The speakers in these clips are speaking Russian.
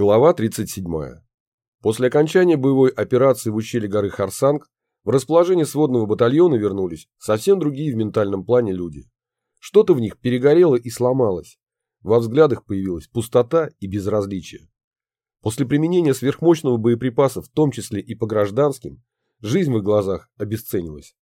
Глава 37. После окончания боевой операции в ущелье горы Харсанг в расположение сводного батальона вернулись совсем другие в ментальном плане люди. Что-то в них перегорело и сломалось. Во взглядах появилась пустота и безразличие. После применения сверхмощного боеприпаса, в том числе и по гражданским, жизнь в их глазах обесценилась.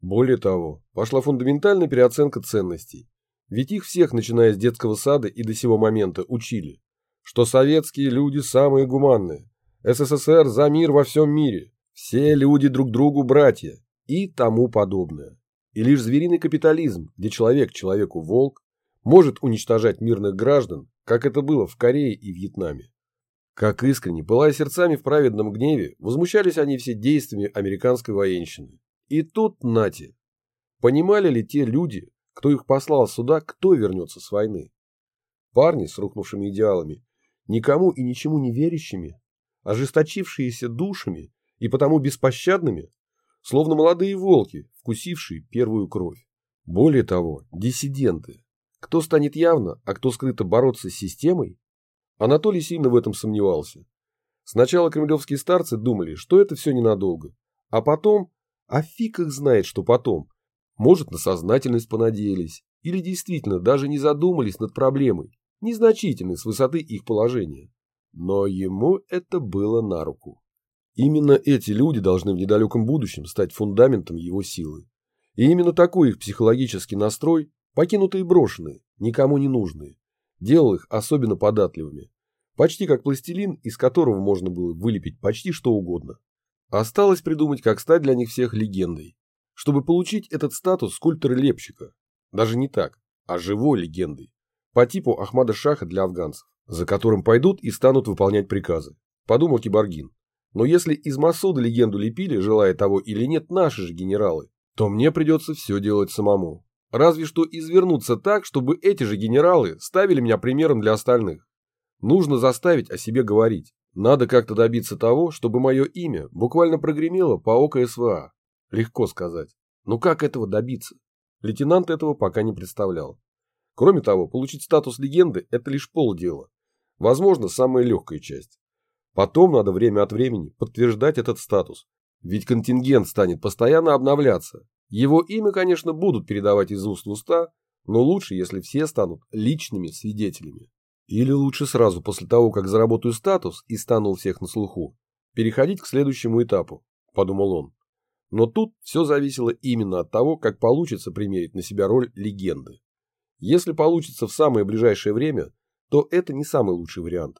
Более того, пошла фундаментальная переоценка ценностей. Ведь их всех, начиная с детского сада и до сего момента, учили, что советские люди самые гуманные, СССР за мир во всем мире, все люди друг другу братья и тому подобное. И лишь звериный капитализм, где человек человеку волк, может уничтожать мирных граждан, как это было в Корее и Вьетнаме. Как искренне, пылая сердцами в праведном гневе, возмущались они все действиями американской военщины. И тут нате. Понимали ли те люди, кто их послал сюда, кто вернется с войны? Парни с рухнувшими идеалами, никому и ничему не верящими, ожесточившиеся душами и потому беспощадными, словно молодые волки, вкусившие первую кровь. Более того, диссиденты. Кто станет явно, а кто скрыто бороться с системой? Анатолий сильно в этом сомневался. Сначала кремлевские старцы думали, что это все ненадолго. А потом, а фиг их знает, что потом. Может, на сознательность понадеялись. Или действительно даже не задумались над проблемой, незначительной с высоты их положения. Но ему это было на руку. Именно эти люди должны в недалеком будущем стать фундаментом его силы. И именно такой их психологический настрой, покинутые и брошенные, никому не нужные, делал их особенно податливыми. Почти как пластилин, из которого можно было вылепить почти что угодно. Осталось придумать, как стать для них всех легендой. Чтобы получить этот статус скульптора-лепщика. Даже не так, а живой легендой. По типу Ахмада Шаха для афганцев, за которым пойдут и станут выполнять приказы. Подумал Киборгин. Но если из Масуда легенду лепили, желая того или нет, наши же генералы, то мне придется все делать самому. Разве что извернуться так, чтобы эти же генералы ставили меня примером для остальных. Нужно заставить о себе говорить. Надо как-то добиться того, чтобы мое имя буквально прогремело по ОКСВА. Легко сказать. Но как этого добиться? Лейтенант этого пока не представлял. Кроме того, получить статус легенды – это лишь полдела. Возможно, самая легкая часть. Потом надо время от времени подтверждать этот статус. Ведь контингент станет постоянно обновляться. Его имя, конечно, будут передавать из уст в уста, но лучше, если все станут личными свидетелями. Или лучше сразу после того, как заработаю статус и стану у всех на слуху, переходить к следующему этапу, подумал он. Но тут все зависело именно от того, как получится примерить на себя роль легенды. Если получится в самое ближайшее время, то это не самый лучший вариант.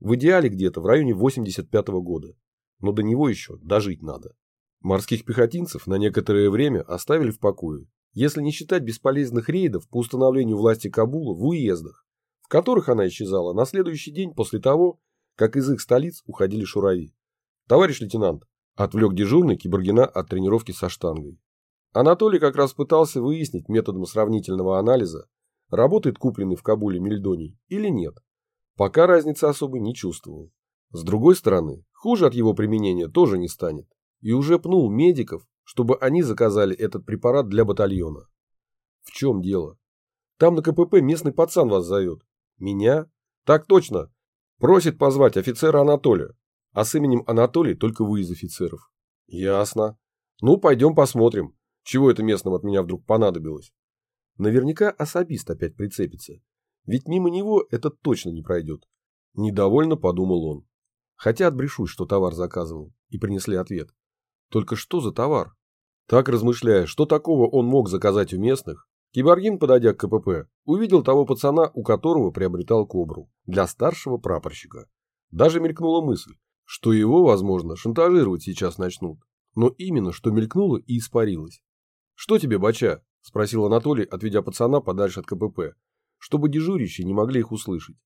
В идеале где-то в районе 85 -го года. Но до него еще дожить надо. Морских пехотинцев на некоторое время оставили в покое, если не считать бесполезных рейдов по установлению власти Кабула в уездах, в которых она исчезала на следующий день после того, как из их столиц уходили шурави. Товарищ лейтенант, отвлек дежурный Киборгина от тренировки со штангой. Анатолий как раз пытался выяснить методом сравнительного анализа, работает купленный в Кабуле мельдоний или нет. Пока разницы особой не чувствовал. С другой стороны, хуже от его применения тоже не станет. И уже пнул медиков, чтобы они заказали этот препарат для батальона. В чем дело? Там на КПП местный пацан вас зовет. Меня? Так точно. Просит позвать офицера Анатолия. А с именем Анатолий только вы из офицеров. Ясно. Ну, пойдем посмотрим, чего это местным от меня вдруг понадобилось. Наверняка особист опять прицепится. Ведь мимо него это точно не пройдет. Недовольно подумал он. Хотя отбрешусь, что товар заказывал. И принесли ответ. Только что за товар? Так размышляя, что такого он мог заказать у местных, Киборгин, подойдя к КПП, увидел того пацана, у которого приобретал кобру, для старшего прапорщика. Даже мелькнула мысль, что его, возможно, шантажировать сейчас начнут. Но именно что мелькнуло и испарилось. «Что тебе, бача?» – спросил Анатолий, отведя пацана подальше от КПП, чтобы дежурящие не могли их услышать.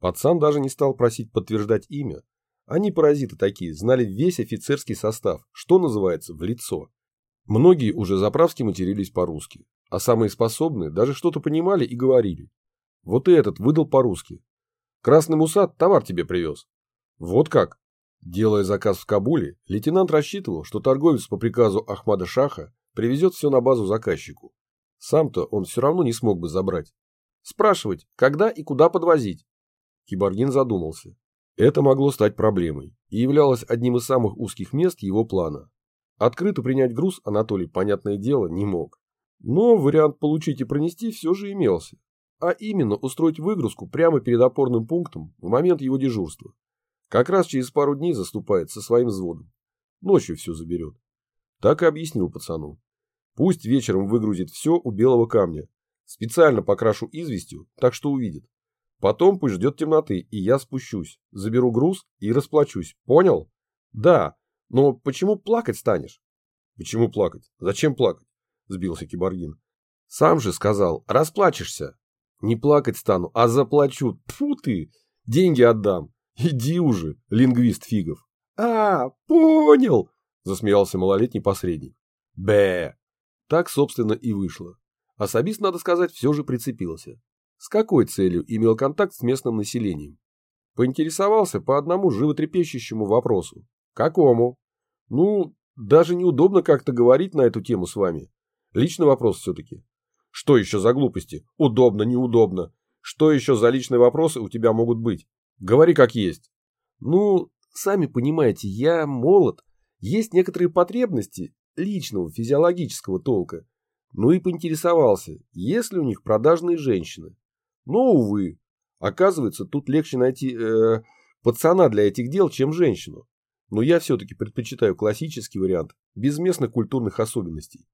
Пацан даже не стал просить подтверждать имя. Они паразиты такие, знали весь офицерский состав, что называется, в лицо. Многие уже заправски матерились по-русски, а самые способные даже что-то понимали и говорили. Вот и этот выдал по-русски. Красный Мусат товар тебе привез. Вот как? Делая заказ в Кабуле, лейтенант рассчитывал, что торговец по приказу Ахмада Шаха привезет все на базу заказчику. Сам-то он все равно не смог бы забрать. Спрашивать, когда и куда подвозить. Киборгин задумался. Это могло стать проблемой и являлось одним из самых узких мест его плана. Открыто принять груз Анатолий, понятное дело, не мог. Но вариант получить и пронести все же имелся. А именно устроить выгрузку прямо перед опорным пунктом в момент его дежурства. Как раз через пару дней заступает со своим взводом. Ночью все заберет. Так и объяснил пацану. Пусть вечером выгрузит все у белого камня. Специально покрашу известью, так что увидит. Потом пусть ждет темноты, и я спущусь, заберу груз и расплачусь. Понял? Да. Но почему плакать станешь? Почему плакать? Зачем плакать? Сбился Киборгин. Сам же сказал, расплачешься. Не плакать стану, а заплачу. Тьфу ты, деньги отдам. Иди уже, лингвист фигов. А, понял, засмеялся малолетний посредник. Б. Так, собственно, и вышло. Особист, надо сказать, все же прицепился. С какой целью имел контакт с местным населением? Поинтересовался по одному животрепещущему вопросу. Какому? Ну, даже неудобно как-то говорить на эту тему с вами. Личный вопрос все-таки. Что еще за глупости? Удобно, неудобно. Что еще за личные вопросы у тебя могут быть? Говори как есть. Ну, сами понимаете, я молод. Есть некоторые потребности личного физиологического толка. Ну и поинтересовался, есть ли у них продажные женщины. Но, увы, оказывается, тут легче найти э, пацана для этих дел, чем женщину. Но я все-таки предпочитаю классический вариант, без местных культурных особенностей.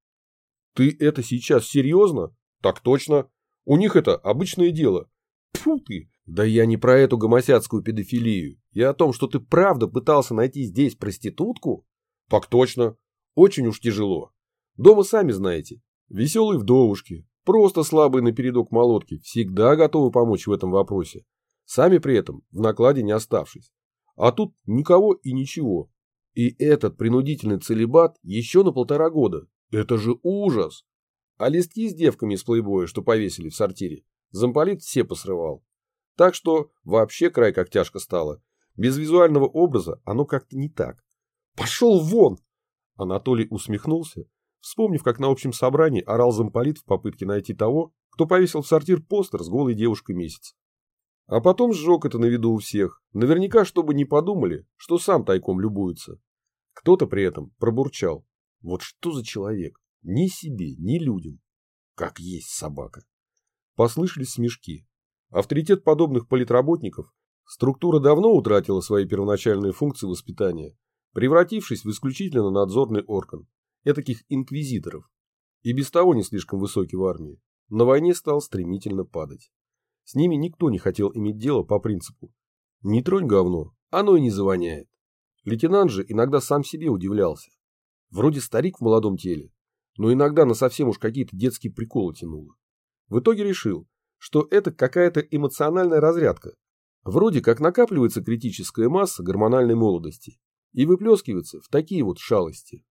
Ты это сейчас серьезно? Так точно. У них это обычное дело. Фу ты. Да я не про эту гомосядскую педофилию. Я о том, что ты правда пытался найти здесь проститутку? Так точно. Очень уж тяжело. Дома сами знаете. Веселые вдовушки, просто слабые напередок молотки, всегда готовы помочь в этом вопросе. Сами при этом в накладе не оставшись. А тут никого и ничего. И этот принудительный целебат еще на полтора года. Это же ужас! А листки с девками из плейбоя, что повесили в сортире, замполит все посрывал. Так что вообще край как тяжко стало. Без визуального образа оно как-то не так. «Пошел вон!» Анатолий усмехнулся, вспомнив, как на общем собрании орал замполит в попытке найти того, кто повесил в сортир постер с голой девушкой месяц. А потом сжег это на виду у всех, наверняка, чтобы не подумали, что сам тайком любуется. Кто-то при этом пробурчал. Вот что за человек? Ни себе, ни людям. Как есть собака. Послышались смешки. Авторитет подобных политработников структура давно утратила свои первоначальные функции воспитания, превратившись в исключительно надзорный орган, этаких инквизиторов. И без того не слишком высокий в армии, на войне стал стремительно падать. С ними никто не хотел иметь дело по принципу «не тронь говно, оно и не завоняет». Лейтенант же иногда сам себе удивлялся. Вроде старик в молодом теле, но иногда на совсем уж какие-то детские приколы тянуло. В итоге решил, что это какая-то эмоциональная разрядка. Вроде как накапливается критическая масса гормональной молодости и выплескивается в такие вот шалости.